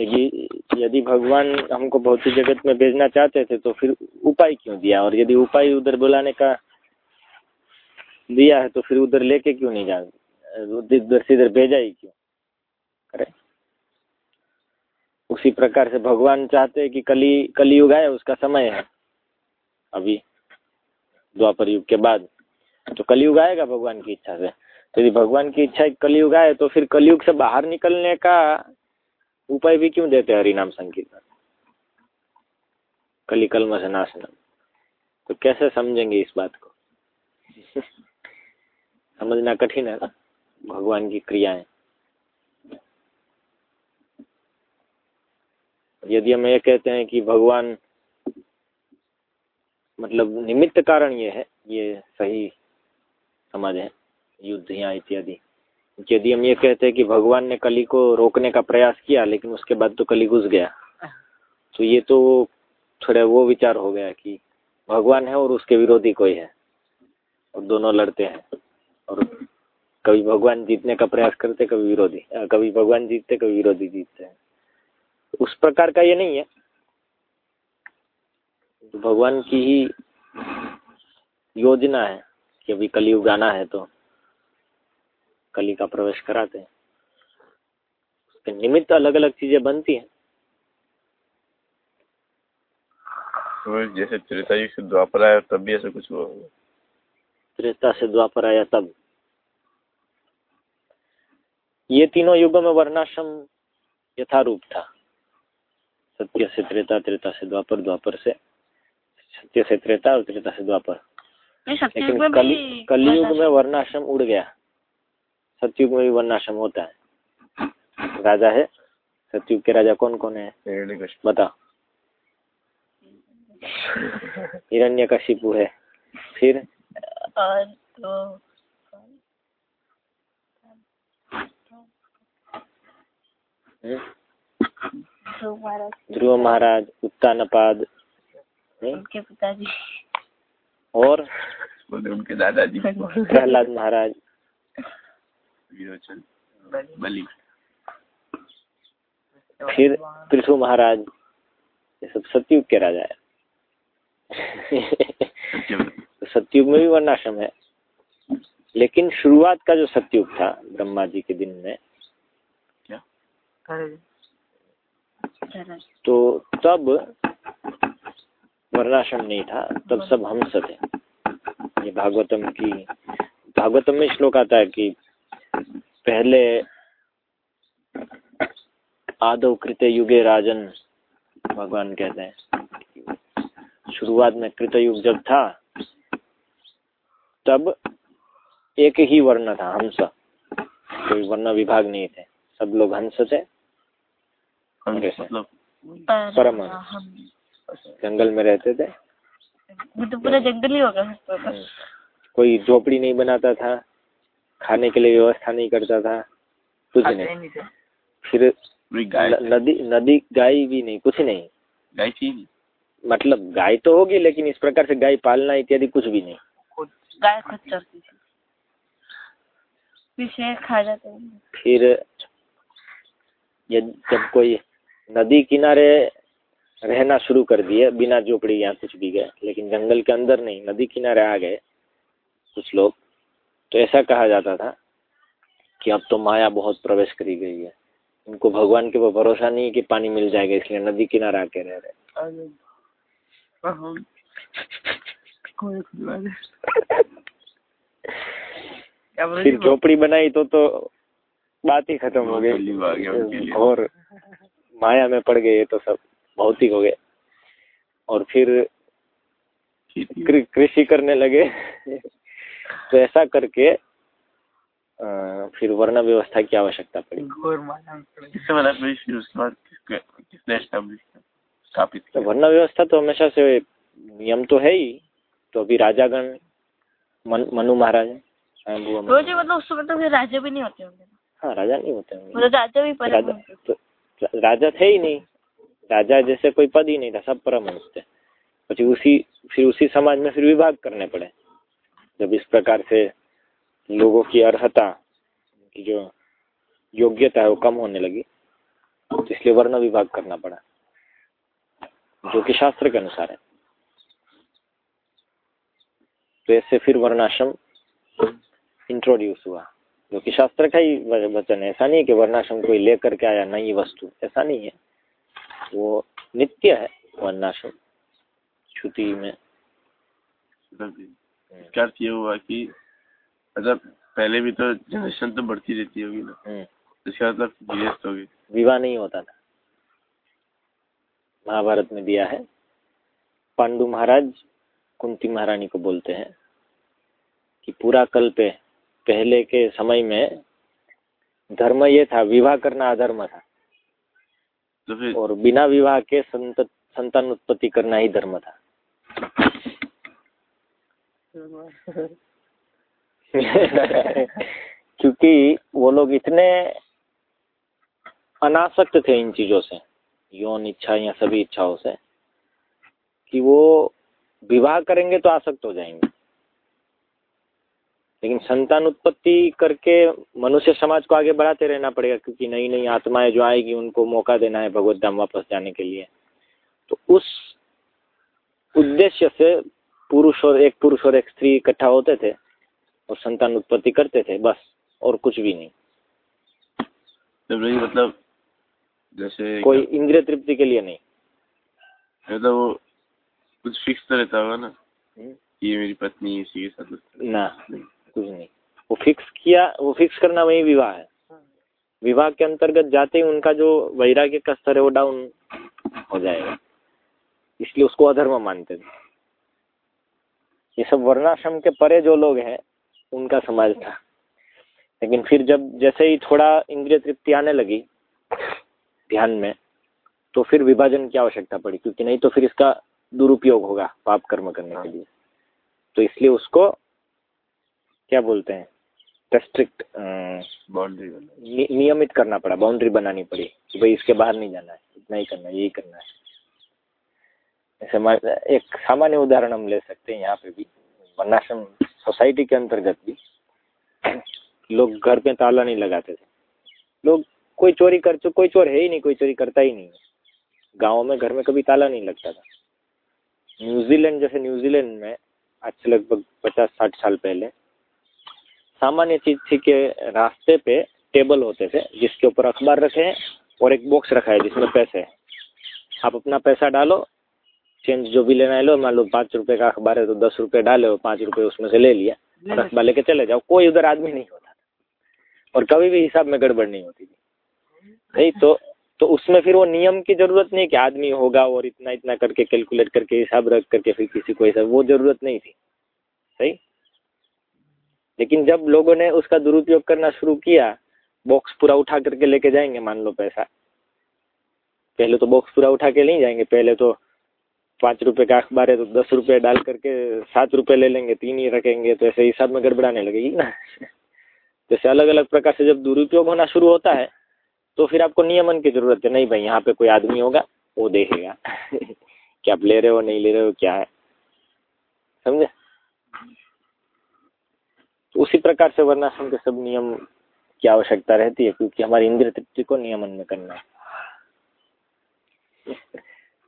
यदि भगवान हमको भौतिक जगत में भेजना चाहते थे तो फिर उपाय क्यों दिया? और यदि उपाय उधर बुलाने का दिया है तो फिर उधर लेके क्यों नहीं जा, उधर इधर भेजा ही क्यों? करे उसी प्रकार से भगवान चाहते हैं कि कली, कलयुग आए, उसका समय है। अभी, द्वापर युग के बाद। तो कलयुग आएगा भगवान की इच्छा से। तो यदि भगवान की इच्छा कलयुग आए तो फिर कलयुग से बाहर निकलने का उपाय भी क्यों देते हैं हरिनाम संकीर्तन? कली कलम से नाशनम तो कैसे समझेंगे इस बात को? समझना कठिन है ना? भगवान की क्रियाएँ। यदि हम ये कहते हैं कि भगवान मतलब निमित्त कारण ये है, ये सही समझ है, युद्ध यहाँ इत्यादि। यदि हम ये कहते हैं कि भगवान ने कली को रोकने का प्रयास किया, लेकिन उसके बाद तो कली घुस गया। तो ये तो थोड़ा वो विचार हो गया कि भगवान है और उसके विरोधी कोई है और दोनों लड़ते हैं। और कभी भगवान जीतने का प्रयास करते, कभी विरोधी कभी भगवान जीतते, कभी विरोधी जीतते हैं। उस प्रकार का ये नहीं है। तो भगवान की ही योजना है कि अभी कलयुग आना है तो कली का प्रवेश कराते हैं। उसके निमित्त अलग अलग चीज़ें बनती हैं। तो जैसे त्रेता युग से द्वापर आया तब भी ऐसा कुछ हुआ त्रेता से द्वापर आया तब। ये तीनों युगों में वर्णाश्रम यथारूप था। सत्य से त्रेता त्रेता से द्वापर द्वापर से सत्य से त्रेता और त्रेता से द्वापर। लेकिन कली कलयुग में वर्णाश्रम उड़ गया। सतयुग में भी वर्णाश्रम होता है। राजा है सतयुग के राजा कौन कौन है? बता। हिरण्य कशिपु है। फिर? और तो ध्रुव महाराज। उत्तानपाद। उनके पिताजी। और? उनके दादाजी। प्रहलाद महाराज। बलि फिर पृथु महाराज ये सब सतयुग के राजा है। सतयुग में भी वर्णाश्रम है। लेकिन शुरुआत का जो सतयुग था ब्रह्मा जी के दिन में क्या? तो तब वर्णाश्रम नहीं था तब सब हंस थे। ये भागवतम की भागवतम में श्लोक आता है कि पहले आदव कृत युगे राजन भगवान कहते हैं। शुरुआत में कृत युग जब था तब एक ही वर्ण था हंस। कोई वर्ण विभाग नहीं थे। सब लोग हंस थे। मतलब परम जंगल में रहते थे। तो पूरा जंगल ही होगा हम्म। कोई झोपड़ी नहीं बनाता था। खाने के लिए व्यवस्था नहीं करता था। कुछ नहीं। फिर नदी नदी गाय भी नहीं कुछ नहीं। गाय थी मतलब गाय तो होगी लेकिन इस प्रकार से गाय पालना इत्यादि कुछ भी नहीं। गाय खुद चलती थी। फिर खा जाते फिर जब कोई नदी किनारे रहना शुरू कर दिए बिना झोपड़ी या कुछ भी गए लेकिन जंगल के अंदर नहीं नदी किनारे आ गए कुछ लोग। तो ऐसा कहा जाता था कि अब तो माया बहुत प्रवेश करी गई है। उनको भगवान के वो भरोसा नहीं है कि पानी मिल जाएगा इसलिए नदी किनारे आके रह रहे फिर झोपड़ी बनाई तो तो बात ही खत्म हो गई। और माया में पड़ गए तो सब भौतिक हो गए। और फिर कृषि करने लगे। तो ऐसा करके आ, फिर वर्ण व्यवस्था की आवश्यकता पड़ी। तो वर्ण व्यवस्था तो हमेशा से नियम तो है ही। तो अभी राजागण मन, मनु महाराज तो मतलब उस राजा भी नहीं होते होंगे। हाँ राजा नहीं होते होंगे। मतलब राजा भी राजा तो राजा थे ही नहीं। राजा जैसे कोई पद ही नहीं था सब परमहंस थे। उसी फिर उसी समाज में फिर विभाग करने पड़े। जब इस प्रकार से लोगों की अर्हता की जो योग्यता है वो कम होने लगी तो इसलिए वर्ण विभाग करना पड़ा, जो कि शास्त्र के अनुसार है। तो ऐसे फिर वर्णाश्रम इंट्रोड्यूस हुआ, जो कि शास्त्र का ही वचन है। ऐसा नहीं है कि वर्णाश्रम कोई लेकर के आया नई वस्तु, ऐसा नहीं है। वो नित्य है वर्णाश्रम छुट्टी में। इसका अर्थ ये हुआ कि मतलब पहले भी तो जनरेशन तो बढ़ती रहती होगी ना। हम्म। इसका मतलब गृहस्थ होगी। विवाह नहीं होता था। महाभारत में दिया है पांडु महाराज कुंती महारानी को बोलते हैं कि पूरा कल्प है पहले के समय में धर्म ये था विवाह करना अधर्म था। तो और बिना विवाह के संत संतान उत्पत्ति करना ही धर्म था। क्योंकि वो लोग इतने अनासक्त थे इन चीज़ों से, यौन इच्छा या सभी इच्छाओं से, कि वो विवाह करेंगे तो आसक्त हो जाएँगे। लेकिन संतान उत्पत्ति करके मनुष्य समाज को आगे बढ़ाते रहना पड़ेगा, क्योंकि नई नई आत्माएँ जो आएगी, उनको मौका देना है भगवत धाम वापस जाने के लिए। तो उस उद्देश्य से पुरुष और एक पुरुष और एक स्त्री इकट्ठा होते थे और संतान उत्पत्ति करते थे बस और कुछ भी नहीं। रही मतलब जैसे कोई इंद्रिय तृप्ति के लिए नहीं। मतलब वो कुछ फिक्स तो रहता होगा ना हम्म। ये मेरी पत्नी इसी के साथ ना कुछ नहीं। वो फिक्स किया वो फिक्स करना वही विवाह है। विवाह के अंतर्गत जाते ही उनका जो वैराग्य का स्तर है वो डाउन हो जाएगा। इसलिए उसको अधर्म मानते थे। ये सब वर्णाश्रम के परे जो लोग हैं उनका समाज था। लेकिन फिर जब जैसे ही थोड़ा इंद्रिय तृप्ति आने लगी ध्यान में तो फिर विभाजन की आवश्यकता पड़ी क्योंकि नहीं तो फिर इसका दुरुपयोग होगा पाप कर्म करने के लिए। तो इसलिए उसको क्या बोलते हैं? रेस्ट्रिक्ट बाउंड्री नि, नियमित करना पड़ा बाउंड्री बनानी पड़ी कि भाई इसके बाहर नहीं जाना है इतना ही करना है यही करना है। ऐसे एक सामान्य उदाहरण हम ले सकते हैं यहाँ पे भी। वर्णाश्रम सोसाइटी के अंतर्गत भी। लोग घर पे ताला नहीं लगाते थे। लोग कोई चोरी कर तो कोई चोर है ही नहीं, कोई चोरी करता ही नहीं है। गाँव में घर में कभी ताला नहीं लगता था। न्यूजीलैंड जैसे न्यूजीलैंड में आज से लगभग पचास, साठ साल पहले सामान्य चीज़ थी कि रास्ते पे टेबल होते थे, जिसके ऊपर अखबार रखे हैं और एक बॉक्स रखा है जिसमें पैसे हैं। आप अपना पैसा डालो चेंज जो भी लेना है लो मान लो पाँच रुपए का अखबार है तो दस रुपए डाले हो पाँच रुपए उसमें से ले लिया और अखबार लेके चले जाओ। कोई उधर आदमी नहीं होता था। और कभी भी हिसाब में गड़बड़ नहीं होती थी। नहीं तो तो उसमें फिर वो नियम की ज़रूरत नहीं कि आदमी होगा और इतना इतना करके कैलकुलेट करके हिसाब रख करके फिर किसी को हिसाब वो ज़रूरत नहीं थी। सही? लेकिन जब लोगों ने उसका दुरुपयोग करना शुरू किया बॉक्स पूरा उठा करके लेके जाएँगे मान लो पैसा। पहले तो बॉक्स पूरा उठा के नहीं जाएँगे पहले तो पाँच रुपए का अखबार है तो दस रुपए डाल करके सात रुपए ले लेंगे, तीन ही रखेंगे तो ऐसे हिसाब में गड़बड़ाने लगेगी ना। जैसे अलग अलग प्रकार से जब दुरुपयोग होना शुरू होता है तो फिर आपको नियमन की ज़रूरत है, नहीं भाई, यहाँ पे कोई आदमी होगा, वो देखेगा। कि आप ले रहे हो, नहीं ले रहे हो, क्या है? समझे? तो उसी प्रकार से वर्णाश्रम के सब नियम की आवश्यकता रहती है, क्योंकि हमारी इंद्रिय तृप्ति को नियमन में करना है।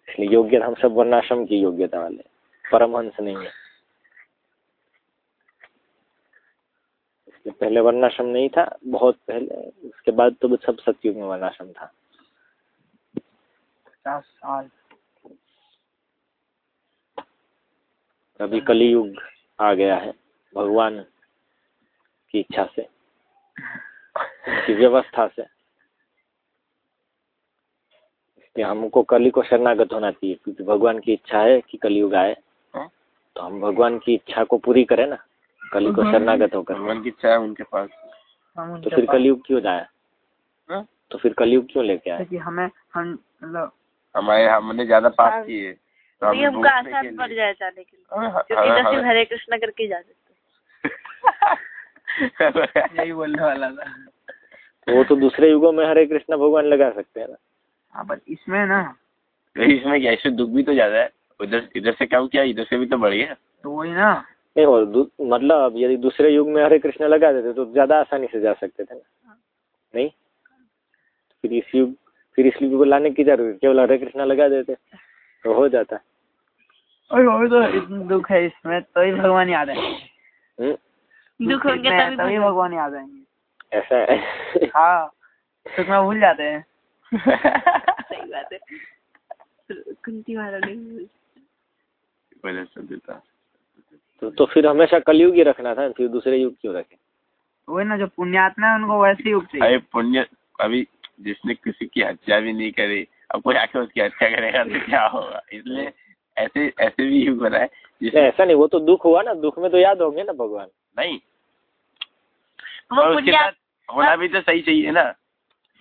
इसलिए योग्यता हम सब वर्णाश्रम की योग्यता वाले परमहंस नहीं है। इसलिए पहले वर्णाश्रम नहीं था बहुत पहले उसके बाद तो सब सतयुग में वर्णाश्रम था। पचास साल। अभी कलयुग आ गया है भगवान की इच्छा से की व्यवस्था से। इसलिए हमको कली को शरणागत होना चाहिए क्योंकि भगवान की इच्छा है कि कलयुग आए। हाँ? तो हम भगवान की इच्छा को पूरी करें ना कली को शरणागत होकर। भगवान की इच्छा है उनके पास। तो फिर कलयुग क्यों जाए? हाँ? तो फिर कलयुग क्यों लेके आए? क्योंकि हमें हम मतलब हमारे हमने ज़्यादा पास किए तो हम नहीं हमको आसान पड़ जाए जाने के लिए। हाँ, हाँ, क्योंकि हाँ, हाँ। हरे कृष्ण करके जा सकते यही बोलने वाला था। वो तो दूसरे युगों में हरे कृष्ण भगवान लगा सकते हैं ना। हाँ बट इसमें ना तो इसमें क्या इसमें दुख भी तो ज़्यादा है। उधर इधर से कम किया इधर से भी तो बढ़ गया तो वही ना। नहीं और मतलब यदि दूसरे युग में हरे कृष्ण लगा देते तो ज़्यादा आसानी से जा सकते थे ना। नहीं? फिर इस युग फिर इस लिपि को लाने की ज़रूरत केवल हरे कृष्णा लगा देते तो हो जाता। और वो तो इतना दुख है इसमें तो ही भगवान याद है। हम्म, दुख होंगे तभी भगवान- भगवान याद आएँगे। ऐसा है। हाँ सुख में भूल जाते हैं। सही बात है कुंती पहले सब तो, तो फिर हमेशा कलयुग ही रखना था फिर दूसरे युग क्यों रखे? वही ना जो पुण्यात्मा है उनको वैसे ही उगती अरे पुण्य अभी जिसने किसी की हत्या भी नहीं करी अब कोई आके उसकी हत्या करेगा तो क्या होगा इसलिए ऐसे ऐसे भी युग बना है नहीं, जिसमें ऐसा नहीं वो तो दुख हुआ ना दुख में तो याद होंगे ना भगवान नहीं वो और उसके पुण्य साथ होना भी तो सही चाहिए ना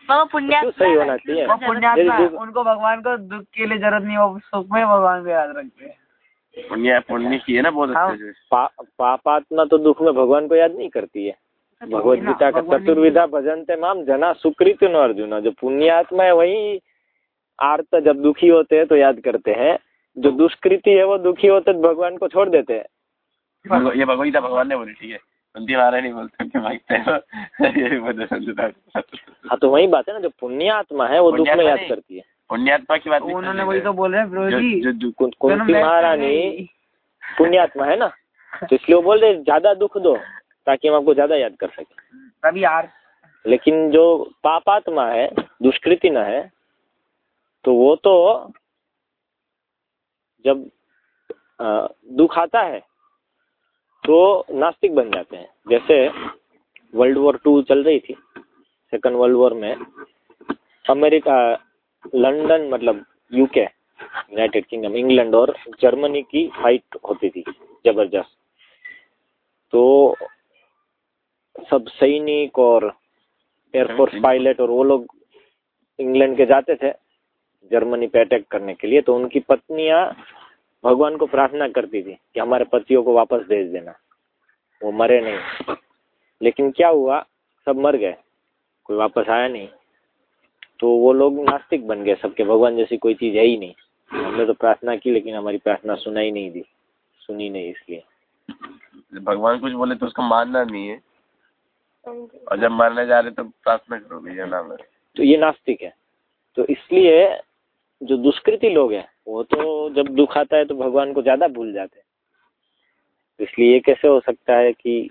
वो पुण्य सही होना चाहिए? वो पुण्यात्मा है, उनको भगवान को दुख के लिए ज़रूरत नहीं वो सुख में भगवान को याद रखते हैं। पुण्य पुण्य की है ना बहुत हाँ। अच्छे से। पा, पापात्मा तो दुख में भगवान को याद नहीं करती है। भगवत गीता का चतुर्विधा भजनते माम जना सुकृत न अर्जुन। जो पुण्यात्मा है वही आर्त जब दुखी होते हैं तो याद करते हैं। जो दुष्कृति है वो दुखी होते तो भगवान को छोड़ देते हैं। ये भगवत गीता भगवान ने बोली ठीक है। नहीं बोल सकते मांगते हो। ये भी बता हाँ तो वही बात है ना जो पुण्यात्मा है वो दुख में याद करती है। पुण्यात्मा की बात उन्होंने वही तो बोले हैं, कुंती महारानी नहीं। पुण्यात्मा है ना? तो इसलिए वो बोल रहे ज़्यादा दुख दो ताकि हम आपको ज़्यादा याद कर सके। तभी यार। लेकिन जो पापात्मा है दुष्कृति न है तो वो तो जब अ, दुख आता है तो नास्तिक बन जाते हैं। जैसे वर्ल्ड वॉर टू चल रही थी सेकंड वर्ल्ड वॉर में अमेरिका लंदन मतलब यूके यूनाइटेड किंगडम इंग्लैंड और जर्मनी की फाइट होती थी ज़बरदस्त। तो सब सैनिक और एयरफोर्स पायलट और वो लोग इंग्लैंड के जाते थे जर्मनी पे अटैक करने के लिए। तो उनकी पत्नियाँ भगवान को प्रार्थना करती थी कि हमारे पतियों को वापस भेज देना। वो मरे नहीं। लेकिन क्या हुआ? सब मर गए। कोई वापस आया नहीं। तो वो लोग नास्तिक बन गए सबके। भगवान जैसी कोई चीज़ है ही नहीं। हमने तो प्रार्थना की लेकिन हमारी प्रार्थना सुनाई नहीं दी। सुनी नहीं इसलिए। भगवान कुछ बोले तो उसको मानना नहीं है। और जब मरने जा रहे तो प्रार्थना करोगे ये नाम है? तो ये नास्तिक है। तो इसलिए जो दुष्कृति लोग हैं वो तो जब दुख आता है तो भगवान को ज़्यादा भूल जाते हैं। तो इसलिए ये कैसे हो सकता है कि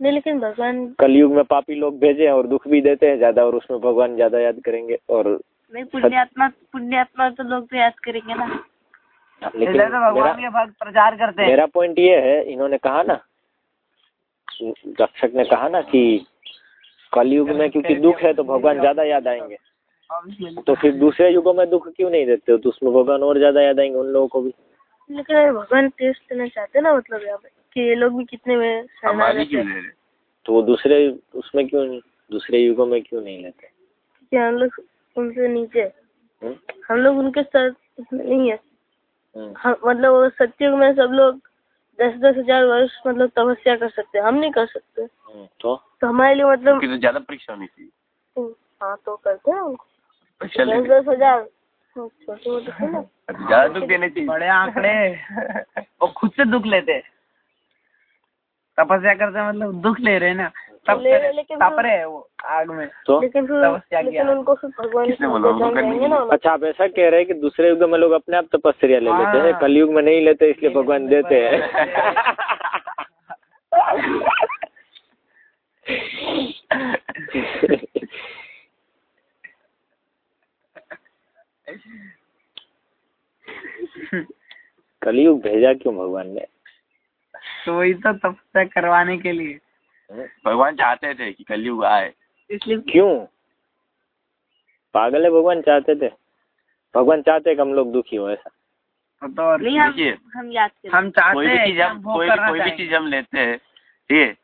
नहीं लेकिन भगवान कलयुग में पापी लोग भेजे और दुख भी देते हैं ज़्यादा और उसमें भगवान ज़्यादा याद करेंगे और नहीं पुण्यात्मा पुण्यात्मा तो लोग तो याद करेंगे ना। लेकिन तो मेरा भगवान के भक्त प्रचार करते हैं। मेरा पॉइंट ये है इन्होंने कहा ना रक्षक ने कहा ना कि कलयुग में क्योंकि दुख है तो भगवान ज़्यादा याद आएँगे। तो फिर दूसरे युगों में दुख क्यों नहीं देते हो? तो उसमें भगवान और ज़्यादा याद आएँगे उन लोगों को भी। लेकिन भगवान टेस्ट देना चाहते ना मतलब यहाँ पे कि ये लोग भी कितने में हमारी क्यों ले रहे तो वो दूसरे उसमें क्यों नहीं दूसरे युगों में क्यों नहीं लेते? कि हम लोग उनसे नीचे हम्म? हम लोग उनके साथ नहीं है। हम्म। हम मतलब सत्युग में सब लोग दस दस हज़ार वर्ष मतलब तपस्या कर सकते हैं। हम नहीं कर सकते। हम्म, तो? तो हमारे लिए मतलब तो ज़्यादा परीक्षा होनी चाहिए। हाँ तो करते हैं उनको दस दस हज़ार। हाँ, छोटे मोटे ज़्यादा दुख देने चाहिए। बड़े आंकड़े। वो खुद से दुख लेते हैं। तपस्या करते मतलब दुख ले रहे हैं ना। तप हैं, तप वो- रहे वो आग में। तो? लेकिन तपस्या लेकिन किया। उनको भगवान। अच्छा आप ऐसा कह रहे हैं कि दूसरे युग में लोग अपने आप तपस्या ले लेते हैं हाँ। कलयुग में नहीं लेते इसलिए भगवान देते हैं। कलयुग भेजा क्यों भगवान ने? तो वही तो तपस्या करवाने के लिए। भगवान चाहते थे कि कलयुग आए। इसलिए क्यों? पागल है भगवान चाहते थे। भगवान चाहते कि हम लोग दुखी हो ऐसा। तो और नहीं हम हम याद हम चाहते कोई भी हैं चीज़ हम हम कोई भी कोई भी चीज़ हम लेते हैं। ठीक है?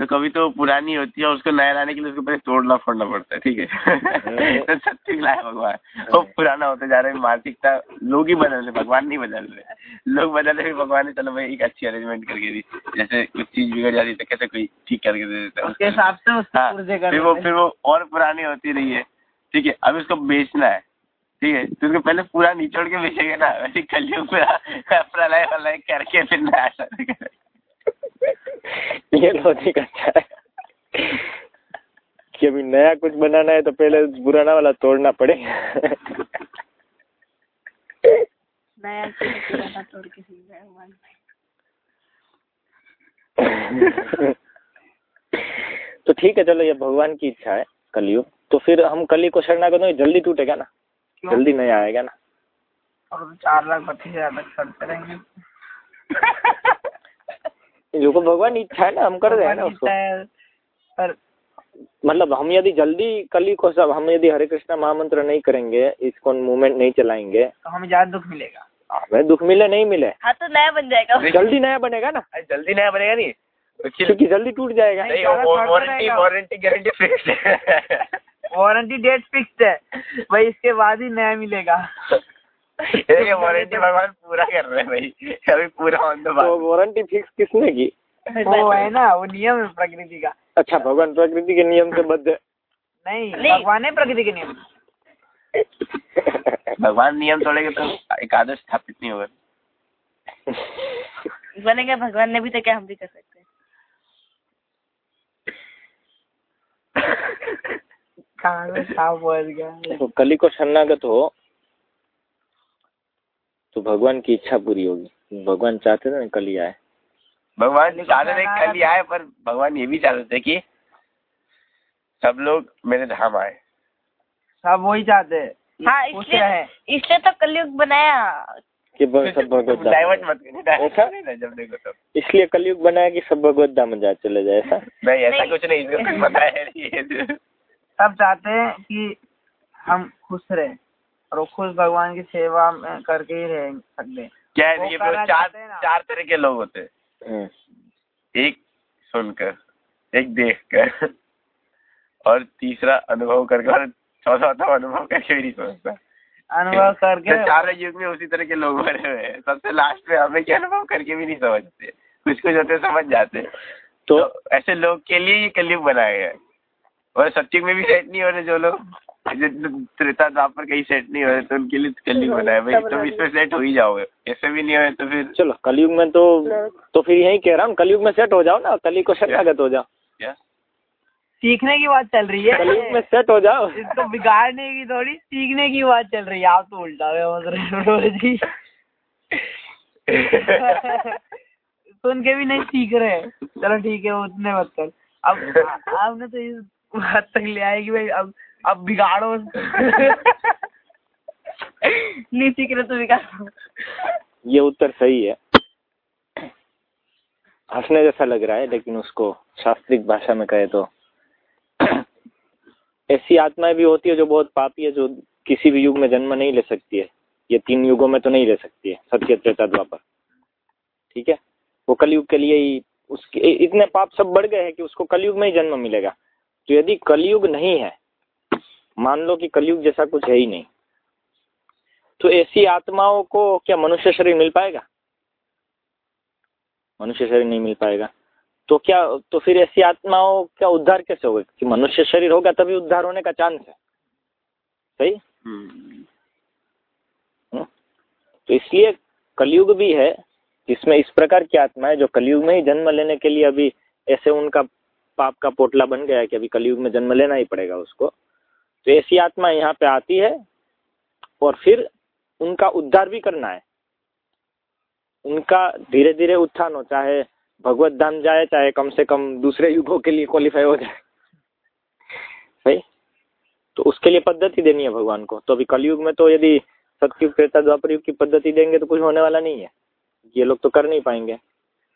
तो कभी तो पुरानी होती है और उसको नया लाने के लिए उसको पहले तोड़ना फोड़ना पड़ता है ठीक है? तो सत्य लाए भगवान। वो पुराना होते जा रहे हैं मानसिकता लोग ही बदल रहे भगवान नहीं बदल रहे। लोग बदल रहे भगवान ने चलो भाई एक अच्छी अरेंजमेंट करके दी जैसे कुछ चीज़ बिगड़ जाती है तो कैसे कोई ठीक करके दे देता है उसके हिसाब से उसको हाँ, फिर वो फिर वो और पुरानी होती रही है ठीक है? अब इसको बेचना है ठीक है? तो उसको पहले पूरा निचोड़ के बेचेगा ना वैसे कलयुग प्रलय वलय करके फिर नया। ये लॉजिक अच्छा है। कि अभी नया कुछ बनाना है तो पहले पुराना वाला तोड़ना पड़ेगा नया पुराना तोड़ के सीख गए भगवान तो ठीक है चलो ये भगवान की इच्छा है कलयुग। तो फिर हम कली को शरणागत होंगे जल्दी टूटेगा ना? क्यों? जल्दी नया आएगा ना? और चार लाख पच्चीस हज़ार तक करते रहेंगे जो को भगवान इच्छा है ना हम कर रहे हैं ना उसको। पर मतलब हम यदि जल्दी कली को सब हम यदि हरे कृष्णा महामंत्र नहीं करेंगे इसको मूवमेंट नहीं चलाएँगे तो हमें ज़्यादा दुख मिलेगा। हमें दुख मिले नहीं मिले। हाँ तो नया बन जाएगा। जल्दी नया बनेगा ना। जल्दी नया बनेगा नहीं क्योंकि जल्दी टूट जाएगा। वारंटी वारंटी गारंटी फिक्स है। वारंटी डेट फिक्स है। भाई इसके बाद ही नया मिलेगा। वारंटी भगवान पूरा कर रहे हैं भाई। अभी पूरा ऑन द तो वारंटी फिक्स किसने की? वो है ना वो नियम है प्रकृति का। अच्छा भगवान प्रकृति के नियम से बद्ध नहीं नहीं। भगवान है प्रकृति के नियम। भगवान नियम तोड़ेंगे तो एकादश स्थापित नहीं होगा बनेगा भगवान ने भी तो क्या हम भी कर सकते हैं। कहाँ गया तो कली को शरणागत हो तो भगवान की इच्छा पूरी होगी। भगवान चाहते थे ना कली आए। भगवान चाहते थे कल ही आए पर भगवान ये भी चाहते थे कि सब लोग मेरे धाम आए। सब वही चाहते। हैं हाँ इसलिए इसलिए तो कलयुग बनाया। कि सब भगवत धाम। डाइवर्ट मत ऐसा? नहीं ना जब देखो तब। इसलिए कलयुग बनाया कि सब भगवत धाम जा चले जाए ऐसा? नहीं ऐसा कुछ नहीं इसको कुछ पता नहीं सब चाहते हैं कि हम खुश रहे। और वो खुश भगवान की सेवा में करके ही रह सकते क्या है वो चार। चार तरह के लोग होते हैं। एक सुनकर एक देखकर और तीसरा अनुभव करके और चौथा तो अनुभव करके भी नहीं समझता अनुभव करके तो चारों युग में उसी तरह के लोग बने हुए हैं। सबसे लास्ट में हमें क्या अनुभव करके भी नहीं समझते। कुछ कुछ होते समझ जाते। तो तो ऐसे लोग के लिए ये कलयुग बनाया गया है। और सत्युग में भी सेट नहीं हो रहे जो लोग त्रेता द्वापर कहीं सेट नहीं हो रहे तो उनके लिए कलयुग बनाया भाई। तुम इसमें सेट हो ही जाओगे। ऐसे भी नहीं हो रहे तो फिर चलो कलयुग में तो तो फिर यही कह रहा हूँ कलयुग में सेट हो जाओ ना कली को शरणागत हो जाओ। क्या? सीखने की बात चल रही कलयुग में सेट हो जाओ। इसको बिगाड़ने की थोड़ी सीखने की बात चल रही है। आप तो उल्टा समझ रहे हो जी सुन के भी नहीं सीख रहे। चलो ठीक है उतने मत कर। अब आपने तो इस बात तक ले आए कि भाई अब अब बिगाड़ो नहीं सीख रहे तो विकास ये उत्तर सही है। हंसने जैसा लग रहा है लेकिन उसको शास्त्रिक भाषा में कहे तो। ऐसी आत्माएँ भी होती है जो बहुत पापी है जो किसी भी युग में जन्म नहीं ले सकती है। ये तीन युगों में तो नहीं ले सकती है सत्य त्रेता द्वापर। ठीक है? वो कलयुग के लिए ही उसके इतने पाप सब बढ़ गए हैं कि उसको कलयुग में ही जन्म मिलेगा। तो यदि कलयुग नहीं है मान लो कि कलयुग जैसा कुछ है ही नहीं। तो ऐसी आत्माओं को क्या मनुष्य शरीर मिल पाएगा? मनुष्य शरीर नहीं मिल पाएगा। तो क्या तो फिर ऐसी आत्माओं का उद्धार कैसे होगा? कि मनुष्य शरीर होगा तभी उद्धार होने का चांस है। सही? हम्म। तो इसलिए कलयुग भी है जिसमें इस प्रकार की आत्मा है जो कलयुग में ही जन्म लेने के लिए अभी ऐसे उनका पाप का पोटला बन गया है कि अभी कलयुग में जन्म लेना ही पड़ेगा उसको। तो ऐसी आत्मा यहाँ पे आती है और फिर उनका उद्धार भी करना है। उनका धीरे धीरे उत्थान हो, चाहे भगवत धाम जाए, चाहे कम से कम दूसरे युगों के लिए क्वालिफाई हो जाए। सही? तो उसके लिए पद्धति देनी है भगवान को। तो अभी कलयुग में तो यदि सतयुग, त्रेता द्वापर युग की पद्धति देंगे तो कुछ होने वाला नहीं है। ये लोग तो कर नहीं पाएँगे।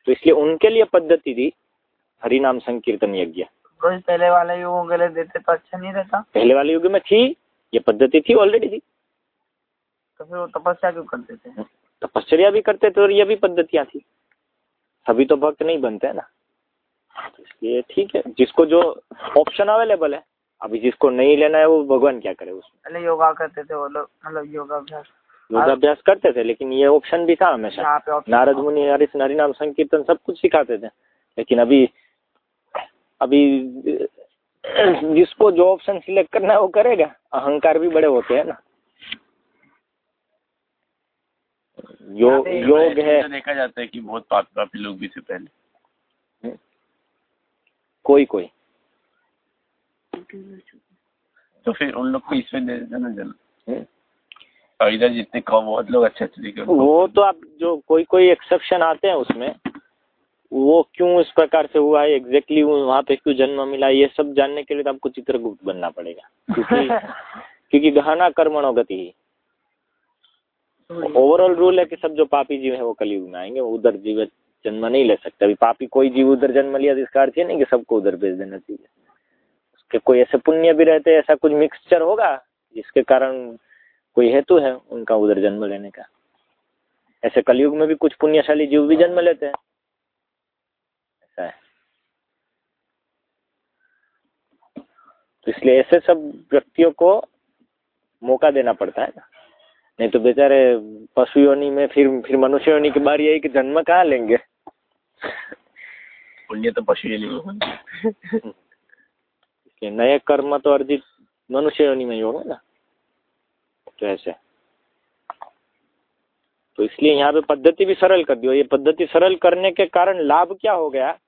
तो इसलिए उनके लिए पद्धति दी हरिनाम संकीर्तन यज्ञ। रोज पहले वाले युगों के लिए देते तो अच्छा नहीं रहता। पहले वाले युग में थी ये पद्धति थी ऑलरेडी थी। तो फिर वो तपस्या क्यों करते थे तपश्चर्या भी करते थे और ये भी पद्धतियाँ थी। सभी तो भक्त नहीं बनते है ना। तो इसलिए ठीक है जिसको जो ऑप्शन अवेलेबल है अभी जिसको नहीं लेना है वो भगवान क्या करे उसमें? पहले योगा करते थे वो लोग मतलब योगाभ्यास। योगाभ्यास करते थे लेकिन ये ऑप्शन भी था हमेशा। नारद मुनि हरिश हरिनाम संकीर्तन सब कुछ सिखाते थे। लेकिन अभी अभी जिसको जो ऑप्शन सिलेक्ट करना है वो करेगा। अहंकार भी बड़े होते हैं ना। योग योग है। देखा जाता है कि बहुत पाप पापी लोग भी से पहले। कोई कोई। तो फिर उन लोग को इसमें दे देना जन्म हम्म? और इधर जितने कम बहुत लोग अच्छे अच्छे वो तो आप जो कोई कोई एक्सेप्शन आते हैं उसमें वो क्यों इस प्रकार से हुआ है एग्जैक्टली वहाँ पे क्यों जन्म मिला ये सब जानने के लिए तो आपको चित्रगुप्त बनना पड़ेगा। क्योंकि क्योंकि गहना कर्मणो गति ही। ओवरऑल रूल है कि सब जो पापी जीव है वो कलयुग में आएँगे वो उधर जीव जन्म नहीं ले सकते। अभी पापी कोई जीव उधर जन्म लिया तो इसका अर्थ ये नहीं कि सबको उधर भेज देना चाहिए। उसके कोई ऐसे पुण्य भी रहते ऐसा कुछ मिक्सचर होगा जिसके कारण कोई हेतु है उनका उधर जन्म लेने का। ऐसे कलयुग में भी कुछ पुण्यशाली जीव भी जन्म लेते हैं। ऐसा है। तो इसलिए ऐसे सब व्यक्तियों को मौका देना पड़ता है ना। नहीं तो बेचारे पशु योनि में फिर फिर मनुष्य योनि की बारी आई कि जन्म कहाँ लेंगे? पुण्य तो पशु होगा इसलिए नए कर्म तो अर्जित मनुष्य योनि में ही होगा ना। तो ऐसे। तो इसलिए यहाँ पे पद्धति भी सरल कर दियो ये पद्धति सरल करने के कारण लाभ क्या हो गया?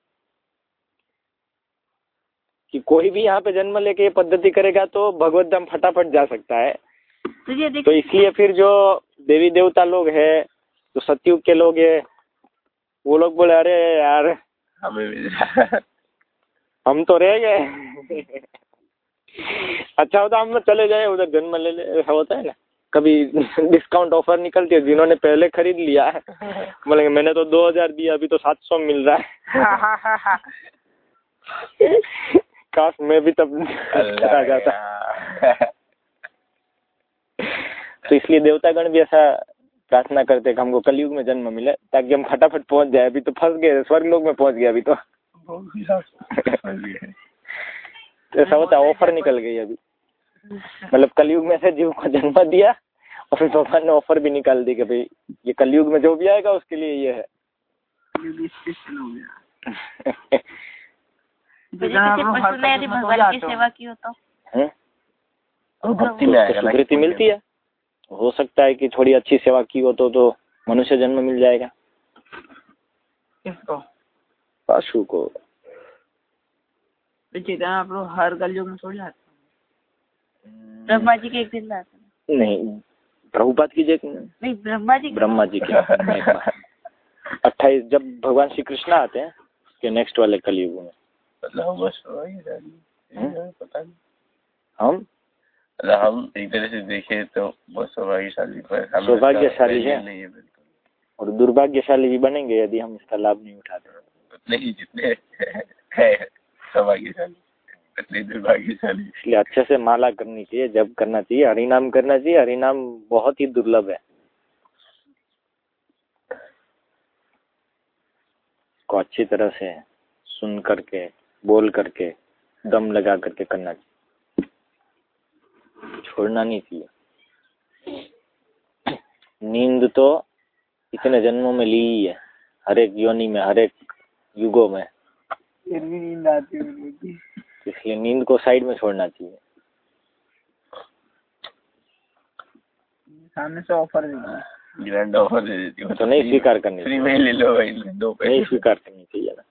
कि कोई भी यहाँ पे जन्म लेके ये पद्धति करेगा तो भगवत धाम फटाफट जा सकता है। तो ये तो इसलिए फिर जो देवी देवता लोग है जो सतयुग के लोग है वो लोग बोले अरे यार हमें भी हम तो रह गए अच्छा होता हम चले जाए उधर जन्म ले ले होता है ना? कभी डिस्काउंट ऑफ़र निकलती है जिन्होंने पहले खरीद लिया है। बोलेंगे मैंने तो दो हज़ार दिया अभी तो सात सौ मिल रहा है। काश मैं भी तब आ जाता। तो इसलिए देवतागण भी ऐसा प्रार्थना करते हैं कि हमको कलयुग में जन्म मिले ताकि हम फटाफट पहुँच जाए। अभी तो फंस गए स्वर्ग लोग में पहुँच गए अभी तो। तो ऐसा होता है ऑफ़र निकल गई अभी। मतलब कलयुग में से जीव को जन्म दिया और फिर भगवान ने ऑफ़र भी निकाल दी कि भाई ये कलयुग में जो भी आएगा उसके लिए ये है। भगवान की सेवा की हो तो? तो भक्ति में स्वीकृति मिलती है। हो सकता है कि थोड़ी अच्छी सेवा की हो तो तो मनुष्य जन्म मिल जाएगा। किसको? पशु को। तो आप लोग हर कलयुग में छोड़ जाते ब्रह्मा जी के एक दिन लाते नहीं प्रभुपाद की जय नहीं ब्रह्मा जी ब्रह्मा जी के अट्ठाईस जब भगवान श्री कृष्ण आते हैं के नेक्स्ट वाले कलयुग में। पता नहीं। हम? हम एक तरह से देखें तो बहुत सौभाग्यशाली पर सौभाग्यशाली है। नहीं है बिल्कुल। और दुर्भाग्यशाली भी बनेंगे यदि हम इसका लाभ नहीं उठाते। उतने ही जितने है सौभाग्यशाली दुर्भाग्यशाली। इसलिए अच्छे से माला करनी चाहिए जब करना चाहिए हरिनाम करना चाहिए। हरिनाम बहुत ही दुर्लभ है। को अच्छी तरह से सुन करके बोल करके दम लगा करके करना चाहिए। छोड़ना नहीं चाहिए। नींद तो इतने जन्मों में ली ही है हर एक योनि में हर एक युगों में। फिर भी नींद आती है इसलिए नींद को साइड में छोड़ना चाहिए। सामने से ऑफ़र ऑफ़र दे। देती तो नहीं स्वीकार करनी फ्री में ले लो भाई दो नहीं स्वीकार करनी चाहिए ना।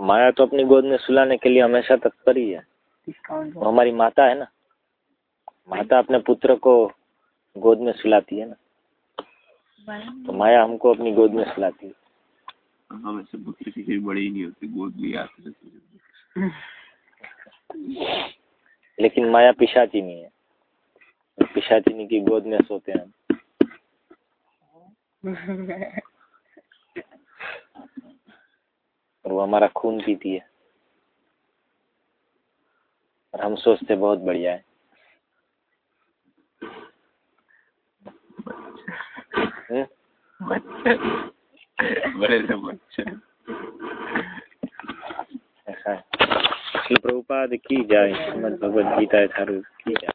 माया तो अपनी गोद में सुलाने के लिए हमेशा तत्पर ही। है। वो हमारी माता है ना? माता अपने पुत्र को गोद में सुलाती है ना? तो माया हमको अपनी गोद में सुलाती है। हम ऐसे पुत्र की कोई बड़ी नहीं होती गोद में ही आते लेकिन माया पिशाचिनी है। पिशाचिनी की गोद में सोते हैं हम। और वो हमारा खून पीती है। और हम सोचते बहुत बढ़िया है? बच्चे बड़े से बच्चे ऐसा है। प्रभुपाद की जाए भगवद गीता यथारूप की